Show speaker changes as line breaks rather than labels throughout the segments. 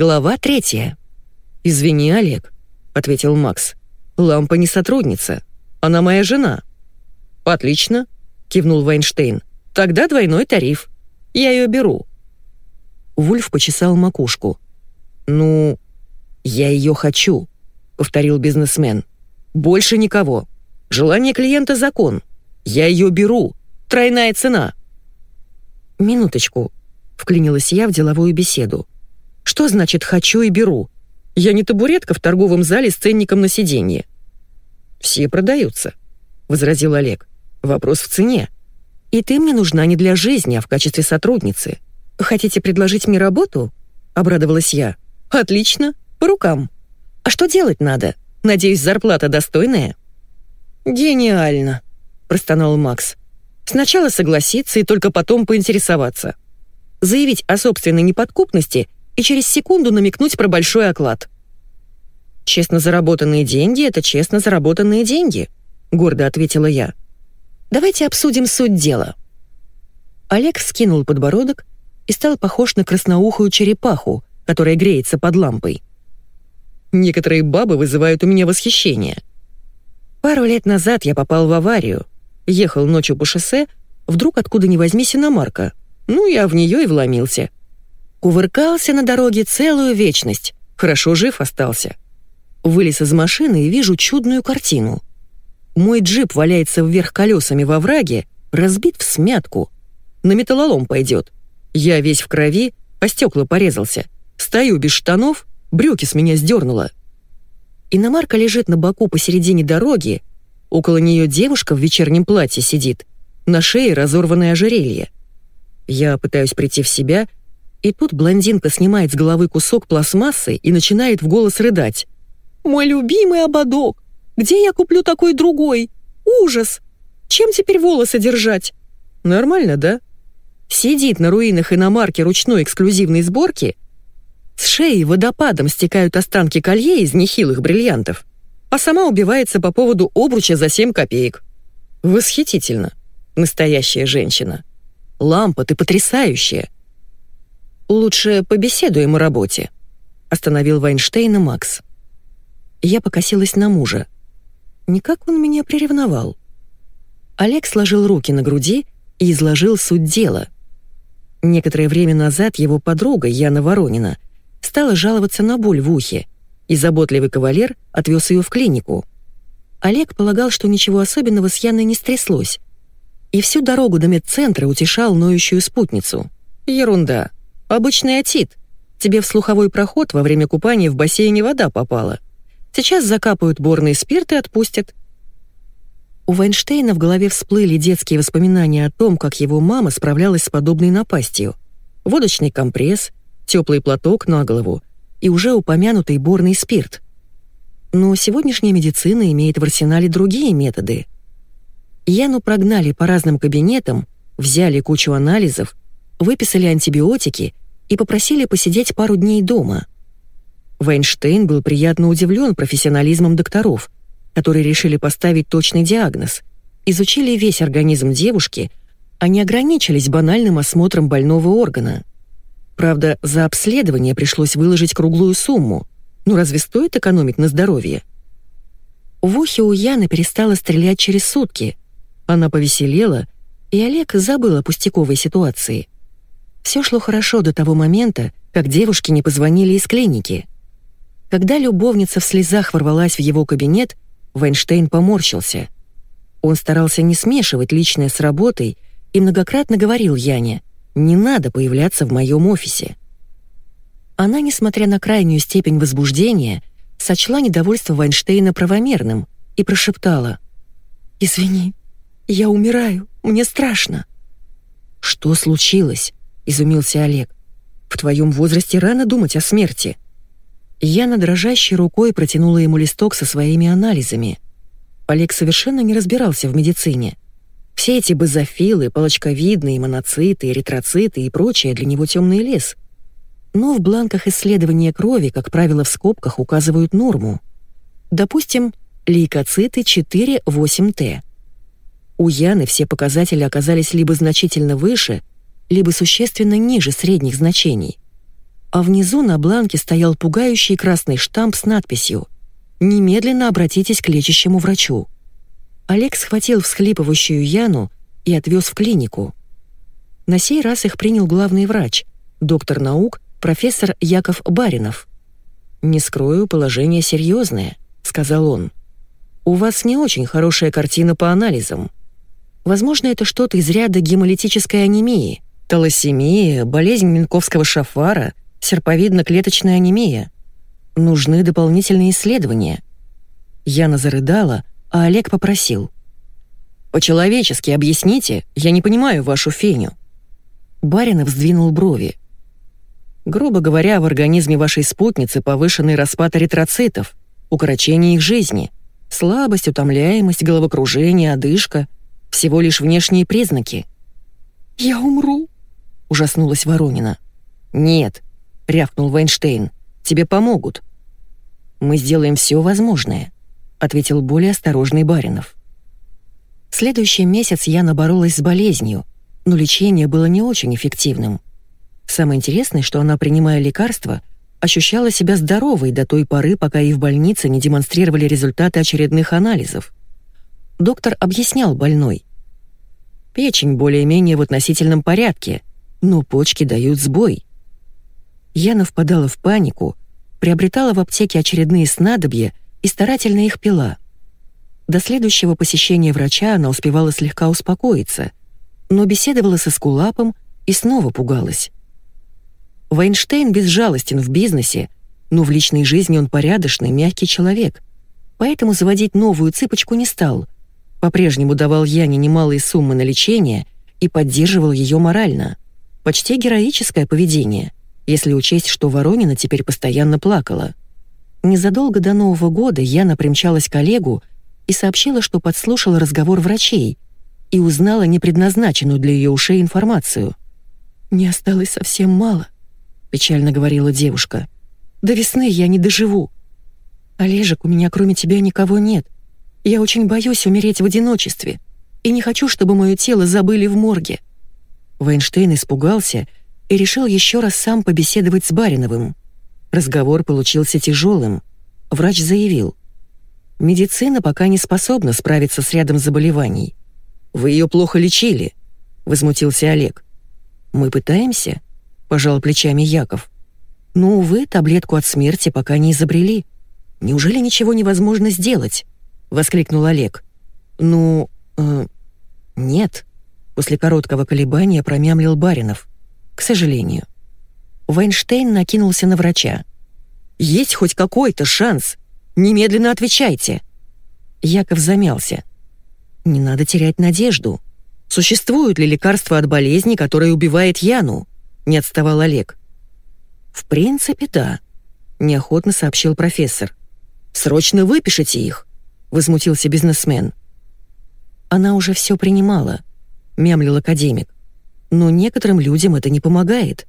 Глава третья. «Извини, Олег», — ответил Макс. «Лампа не сотрудница. Она моя жена». «Отлично», — кивнул Вайнштейн. «Тогда двойной тариф. Я ее беру». Вульф почесал макушку. «Ну, я ее хочу», — повторил бизнесмен. «Больше никого. Желание клиента — закон. Я ее беру. Тройная цена». «Минуточку», — вклинилась я в деловую беседу. «Что значит «хочу» и «беру»? Я не табуретка в торговом зале с ценником на сиденье». «Все продаются», — возразил Олег. «Вопрос в цене. И ты мне нужна не для жизни, а в качестве сотрудницы. Хотите предложить мне работу?» — обрадовалась я. «Отлично, по рукам. А что делать надо? Надеюсь, зарплата достойная?» «Гениально», — простонал Макс. «Сначала согласиться и только потом поинтересоваться. Заявить о собственной неподкупности и через секунду намекнуть про большой оклад». «Честно заработанные деньги — это честно заработанные деньги», — гордо ответила я. «Давайте обсудим суть дела». Олег скинул подбородок и стал похож на красноухую черепаху, которая греется под лампой. Некоторые бабы вызывают у меня восхищение. Пару лет назад я попал в аварию. Ехал ночью по шоссе, вдруг откуда ни возьмись иномарка. Ну, я в нее и вломился. Кувыркался на дороге целую вечность. Хорошо жив остался. Вылез из машины и вижу чудную картину. Мой джип валяется вверх колесами во враге, разбит в смятку. На металлолом пойдет. Я весь в крови, а стекла порезался. Стою без штанов, брюки с меня сдернуло. Иномарка лежит на боку посередине дороги, около нее девушка в вечернем платье сидит, на шее разорванное ожерелье. Я пытаюсь прийти в себя, и тут блондинка снимает с головы кусок пластмассы и начинает в голос рыдать. «Мой любимый ободок! Где я куплю такой другой? Ужас! Чем теперь волосы держать?» «Нормально, да?» Сидит на руинах иномарки ручной эксклюзивной сборки — с шеи водопадом стекают останки колье из нехилых бриллиантов, а сама убивается по поводу обруча за 7 копеек. Восхитительно. Настоящая женщина. Лампа, ты потрясающая. Лучше побеседуем о работе, остановил Вайнштейна Макс. Я покосилась на мужа. Никак он меня приревновал. Олег сложил руки на груди и изложил суть дела. Некоторое время назад его подруга Яна Воронина стала жаловаться на боль в ухе, и заботливый кавалер отвез ее в клинику. Олег полагал, что ничего особенного с Яной не стряслось, и всю дорогу до медцентра утешал ноющую спутницу. «Ерунда. Обычный отит. Тебе в слуховой проход во время купания в бассейне вода попала. Сейчас закапают борный спирт и отпустят». У Вайнштейна в голове всплыли детские воспоминания о том, как его мама справлялась с подобной напастью. Водочный компресс, теплый платок на голову и уже упомянутый борный спирт. Но сегодняшняя медицина имеет в арсенале другие методы. Яну прогнали по разным кабинетам, взяли кучу анализов, выписали антибиотики и попросили посидеть пару дней дома. Вайнштейн был приятно удивлен профессионализмом докторов, которые решили поставить точный диагноз, изучили весь организм девушки, а не ограничились банальным осмотром больного органа. Правда, за обследование пришлось выложить круглую сумму. Ну разве стоит экономить на здоровье? В ухе у Яны перестала стрелять через сутки. Она повеселела, и Олег забыл о пустяковой ситуации. Все шло хорошо до того момента, как девушки не позвонили из клиники. Когда любовница в слезах ворвалась в его кабинет, Вайнштейн поморщился. Он старался не смешивать личное с работой и многократно говорил Яне — не надо появляться в моем офисе. Она, несмотря на крайнюю степень возбуждения, сочла недовольство Вайнштейна правомерным и прошептала. «Извини, я умираю, мне страшно». «Что случилось?» — изумился Олег. «В твоем возрасте рано думать о смерти». Яна дрожащей рукой протянула ему листок со своими анализами. Олег совершенно не разбирался в медицине — все эти базофилы, палочковидные, моноциты, эритроциты и прочее для него темный лес. Но в бланках исследования крови, как правило, в скобках указывают норму. Допустим, лейкоциты 4-8Т. У Яны все показатели оказались либо значительно выше, либо существенно ниже средних значений. а внизу на бланке стоял пугающий красный штамп с надписью «Немедленно обратитесь к лечащему врачу». Олег схватил всхлипывающую Яну и отвез в клинику. На сей раз их принял главный врач, доктор наук, профессор Яков Баринов. «Не скрою, положение серьезное», — сказал он. «У вас не очень хорошая картина по анализам. Возможно, это что-то из ряда гемолитической анемии, талассемия, болезнь Минковского шафара, серповидно-клеточная анемия. Нужны дополнительные исследования». Яна зарыдала, а Олег попросил. «По-человечески объясните, я не понимаю вашу феню». Баринов сдвинул брови. Грубо говоря, в организме вашей спутницы повышенный распад эритроцитов, укорочение их жизни, слабость, утомляемость, головокружение, одышка — всего лишь внешние признаки. «Я умру», — ужаснулась Воронина. «Нет», — рявкнул Вайнштейн, — «тебе помогут». «Мы сделаем все возможное», — ответил более осторожный Баринов. Следующий месяц я наборолась с болезнью, но лечение было не очень эффективным. Самое интересное, что она, принимая лекарства, ощущала себя здоровой до той поры, пока ей в больнице не демонстрировали результаты очередных анализов. Доктор объяснял больной. Печень более-менее в относительном порядке, но почки дают сбой. Яна впадала в панику, приобретала в аптеке очередные снадобья и старательно их пила. До следующего посещения врача она успевала слегка успокоиться, но беседовала со Скулапом и снова пугалась. Вайнштейн безжалостен в бизнесе, но в личной жизни он порядочный, мягкий человек. Поэтому заводить новую цыпочку не стал. По-прежнему давал Яне немалые суммы на лечение и поддерживал ее морально. Почти героическое поведение, если учесть, что Воронина теперь постоянно плакала. Незадолго до Нового года Яна примчалась к Олегу и сообщила, что подслушала разговор врачей и узнала непредназначенную для ее ушей информацию. «Не осталось совсем мало», — печально говорила девушка. «До весны я не доживу. Олежек, у меня кроме тебя никого нет. Я очень боюсь умереть в одиночестве и не хочу, чтобы мое тело забыли в морге». Вайнштейн испугался и решил еще раз сам побеседовать с Бариновым. Разговор получился тяжелым. Врач заявил. «Медицина пока не способна справиться с рядом заболеваний. Вы ее плохо лечили», — возмутился Олег. «Мы пытаемся», — пожал плечами Яков. «Но, увы, таблетку от смерти пока не изобрели. Неужели ничего невозможно сделать?» — воскликнул Олег. «Ну, э, нет», — после короткого колебания промямлил Баринов. «К сожалению». Вайнштейн накинулся на врача. «Есть хоть какой-то шанс? Немедленно отвечайте!» Яков замялся. «Не надо терять надежду. Существуют ли лекарства от болезни, которая убивает Яну?» не отставал Олег. «В принципе, да», — неохотно сообщил профессор. «Срочно выпишите их», — возмутился бизнесмен. «Она уже все принимала», — мямлил академик. «Но некоторым людям это не помогает.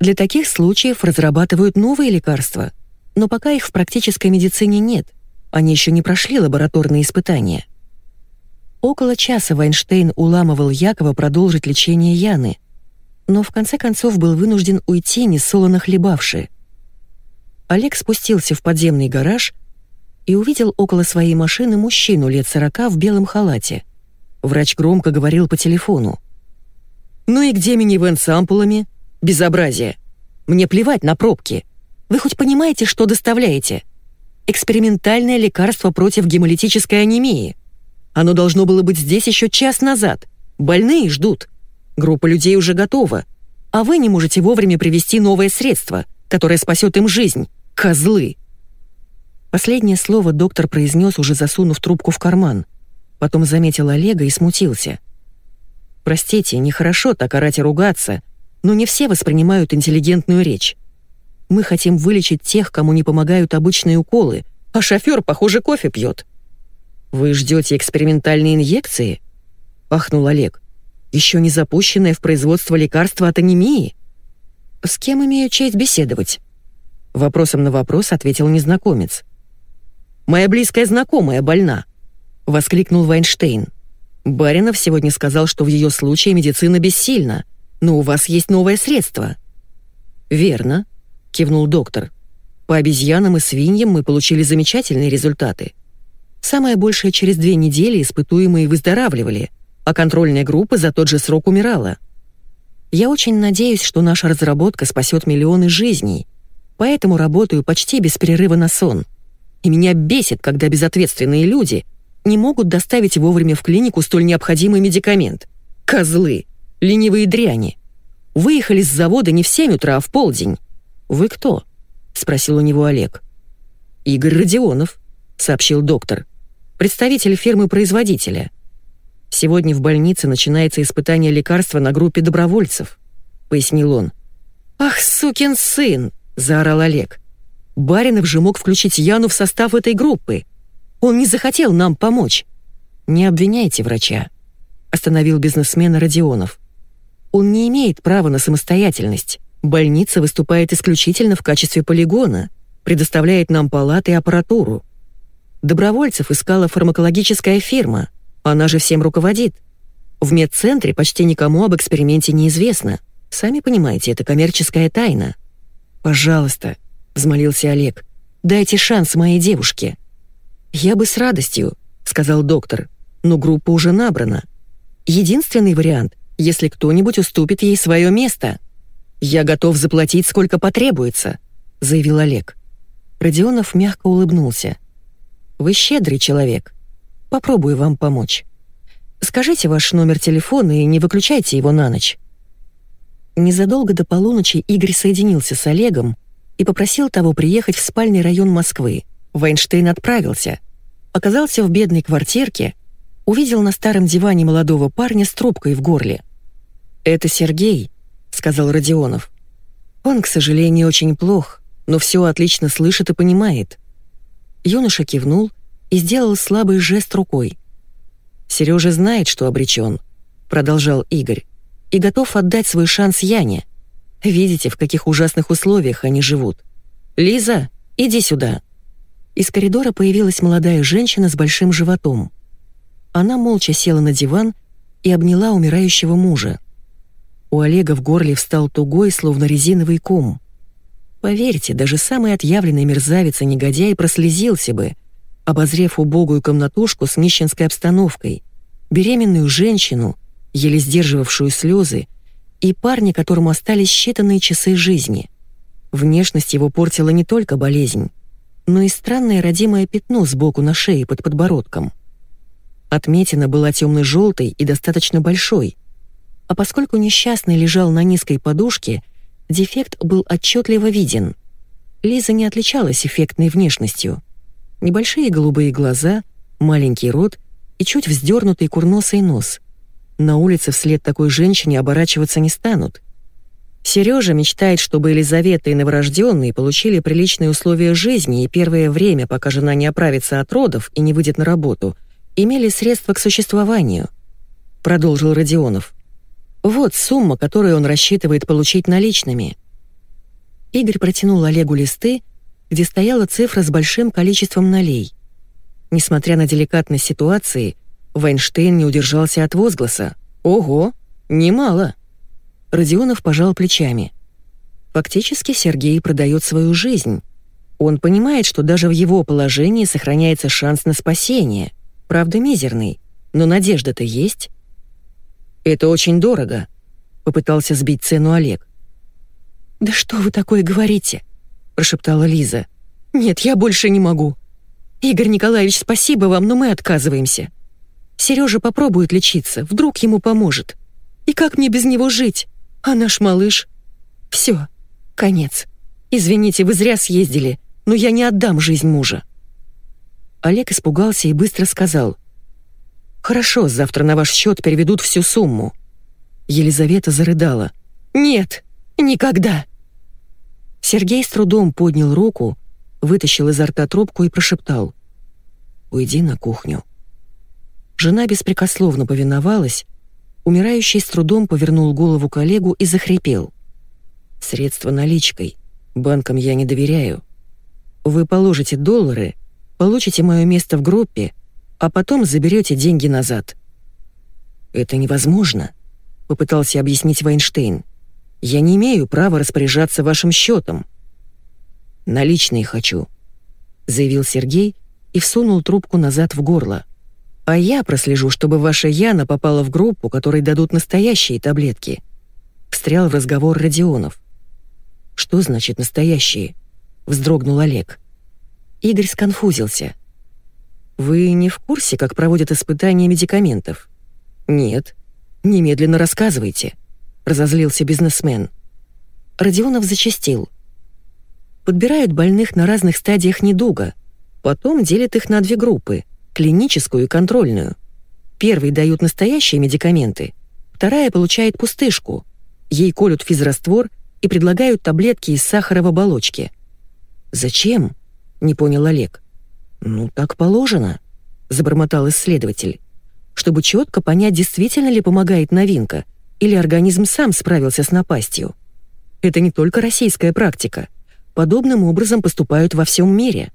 Для таких случаев разрабатывают новые лекарства, но пока их в практической медицине нет, они еще не прошли лабораторные испытания». Около часа Вайнштейн уламывал Якова продолжить лечение Яны, но в конце концов был вынужден уйти, несолоно хлебавши. Олег спустился в подземный гараж и увидел около своей машины мужчину лет сорока в белом халате. Врач громко говорил по телефону. «Ну и где минивэн с ампулами? Безобразие! Мне плевать на пробки. Вы хоть понимаете, что доставляете? Экспериментальное лекарство против гемолитической анемии. Оно должно было быть здесь еще час назад. Больные ждут. Группа людей уже готова, а вы не можете вовремя привести новое средство, которое спасет им жизнь. Козлы!» Последнее слово доктор произнес, уже засунув трубку в карман. Потом заметил Олега и смутился. «Простите, нехорошо так орать и ругаться, но не все воспринимают интеллигентную речь. Мы хотим вылечить тех, кому не помогают обычные уколы, а шофер, похоже, кофе пьет». «Вы ждете экспериментальные инъекции?» — пахнул Олег еще не запущенное в производство лекарства от анемии? С кем имею честь беседовать? Вопросом на вопрос ответил незнакомец. «Моя близкая знакомая больна», — воскликнул Вайнштейн. «Баринов сегодня сказал, что в ее случае медицина бессильна, но у вас есть новое средство». «Верно. кивнул доктор. По обезьянам и свиньям мы получили замечательные результаты. Самое большее через две недели испытуемые выздоравливали, а контрольная группа за тот же срок умирала. Я очень надеюсь, что наша разработка спасет миллионы жизней, поэтому работаю почти без перерыва на сон. И меня бесит, когда безответственные люди не могут доставить вовремя в клинику столь необходимый медикамент. Козлы, ленивые дряни. Выехали с завода не в 7 утра, а в полдень. Вы кто? спросил у него Олег. Игорь Родионов, сообщил доктор. Представитель фирмы-производителя. Сегодня в больнице начинается испытание лекарства на группе добровольцев, пояснил он. Ах, сукин сын, заорал Олег. Баринов же мог включить Яну в состав этой группы. Он не захотел нам помочь. Не обвиняйте врача, остановил бизнесмена Родионов. Он не имеет права на самостоятельность. Больница выступает исключительно в качестве полигона, предоставляет нам палаты и аппаратуру. Добровольцев искала фармакологическая фирма, она же всем руководит. В медцентре почти никому об эксперименте не известно. Сами понимаете, это коммерческая тайна. «Пожалуйста», — взмолился Олег, — «дайте шанс моей девушке». «Я бы с радостью», — сказал доктор, — «но группа уже набрана. Единственный вариант, если кто-нибудь уступит ей свое место». «Я готов заплатить, сколько потребуется», — заявил Олег. Родионов мягко улыбнулся. «Вы щедрый человек. Попробую вам помочь. Скажите ваш номер телефона и не выключайте его на ночь». Незадолго до полуночи Игорь соединился с Олегом и попросил того приехать в спальный район Москвы. Вайнштейн отправился. Оказался в бедной квартирке, увидел на старом диване молодого парня с трубкой в горле. «Это Сергей», — сказал Родионов. «Он, к сожалению, очень плох, но все отлично слышит и понимает». Юноша кивнул и сделал слабый жест рукой. «Сережа знает, что обречен», — продолжал Игорь и готов отдать свой шанс Яне. Видите, в каких ужасных условиях они живут. Лиза, иди сюда». Из коридора появилась молодая женщина с большим животом. Она молча села на диван и обняла умирающего мужа. У Олега в горле встал тугой, словно резиновый ком. Поверьте, даже самый отъявленный мерзавец и негодяй прослезился бы, обозрев убогую комнатушку с нищенской обстановкой, беременную женщину, еле сдерживавшую слезы, и парня, которому остались считанные часы жизни. Внешность его портила не только болезнь, но и странное родимое пятно сбоку на шее под подбородком. Отметина была темно-желтой и достаточно большой, а поскольку несчастный лежал на низкой подушке, дефект был отчетливо виден. Лиза не отличалась эффектной внешностью. Небольшие голубые глаза, маленький рот и чуть вздернутый курносый нос — на улице вслед такой женщине оборачиваться не станут. Сережа мечтает, чтобы Елизавета и новорожденные получили приличные условия жизни и первое время, пока жена не оправится от родов и не выйдет на работу, имели средства к существованию. Продолжил Родионов. Вот сумма, которую он рассчитывает получить наличными. Игорь протянул Олегу листы, где стояла цифра с большим количеством налей. Несмотря на деликатность ситуации, Вайнштейн не удержался от возгласа. «Ого, немало!» Родионов пожал плечами. Фактически Сергей продает свою жизнь. Он понимает, что даже в его положении сохраняется шанс на спасение. Правда, мизерный, но надежда-то есть. «Это очень дорого», — попытался сбить цену Олег. «Да что вы такое говорите?» — прошептала Лиза. «Нет, я больше не могу. Игорь Николаевич, спасибо вам, но мы отказываемся. Сережа попробует лечиться, вдруг ему поможет. И как мне без него жить? А наш малыш? Все, конец. Извините, вы зря съездили, но я не отдам жизнь мужа. Олег испугался и быстро сказал. «Хорошо, завтра на ваш счет переведут всю сумму». Елизавета зарыдала. «Нет, никогда!» Сергей с трудом поднял руку, вытащил изо рта трубку и прошептал. «Уйди на кухню». Жена беспрекословно повиновалась, умирающий с трудом повернул голову коллегу и захрипел. «Средства наличкой. Банкам я не доверяю. Вы положите доллары, получите мое место в группе, а потом заберете деньги назад». «Это невозможно», — попытался объяснить Вайнштейн. «Я не имею права распоряжаться вашим счетом. Наличные хочу», — заявил Сергей и всунул трубку назад в горло. «А я прослежу, чтобы ваша Яна попала в группу, которой дадут настоящие таблетки», — встрял в разговор Родионов. «Что значит «настоящие»?» — вздрогнул Олег. Игорь сконфузился. «Вы не в курсе, как проводят испытания медикаментов?» «Нет». «Немедленно рассказывайте», — разозлился бизнесмен. Родионов зачастил. Подбирают больных на разных стадиях недуга, потом делят их на две группы — клиническую и контрольную. Первые дают настоящие медикаменты, вторая получает пустышку. Ей колют физраствор и предлагают таблетки из сахара в оболочке. «Зачем?» — не понял Олег. «Ну, так положено», — забормотал исследователь чтобы четко понять, действительно ли помогает новинка, или организм сам справился с напастью. Это не только российская практика. Подобным образом поступают во всем мире.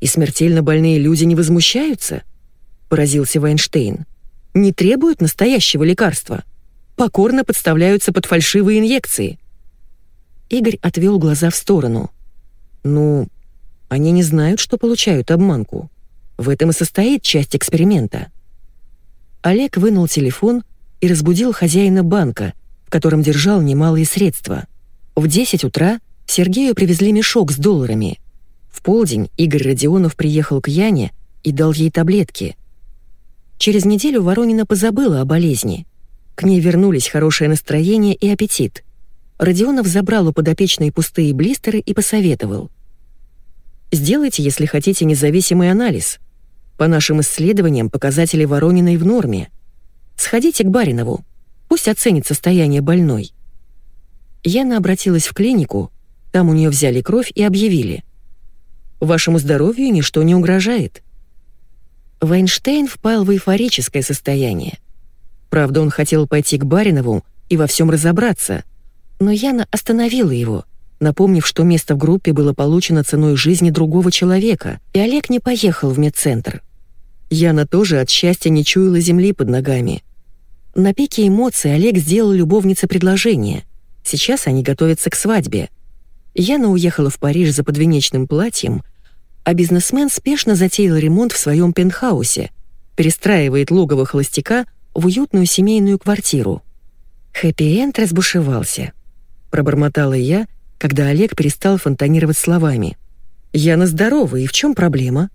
И смертельно больные люди не возмущаются? Поразился Вайнштейн. Не требуют настоящего лекарства. Покорно подставляются под фальшивые инъекции. Игорь отвел глаза в сторону. Ну, они не знают, что получают обманку. В этом и состоит часть эксперимента. Олег вынул телефон и разбудил хозяина банка, в котором держал немалые средства. В 10 утра Сергею привезли мешок с долларами. В полдень Игорь Родионов приехал к Яне и дал ей таблетки. Через неделю Воронина позабыла о болезни. К ней вернулись хорошее настроение и аппетит. Родионов забрал у подопечной пустые блистеры и посоветовал. «Сделайте, если хотите, независимый анализ. По нашим исследованиям, показатели Ворониной в норме. Сходите к Баринову, пусть оценит состояние больной». Яна обратилась в клинику, там у нее взяли кровь и объявили. «Вашему здоровью ничто не угрожает». Вайнштейн впал в эйфорическое состояние. Правда, он хотел пойти к Баринову и во всем разобраться, но Яна остановила его, напомнив, что место в группе было получено ценой жизни другого человека, и Олег не поехал в медцентр. Яна тоже от счастья не чуяла земли под ногами. На пике эмоций Олег сделал любовнице предложение. Сейчас они готовятся к свадьбе. Яна уехала в Париж за подвенечным платьем, а бизнесмен спешно затеял ремонт в своем пентхаусе, перестраивает логово холостяка в уютную семейную квартиру. Хэппи-энд разбушевался. Пробормотала я, когда Олег перестал фонтанировать словами. «Яна здорова, и в чем проблема?»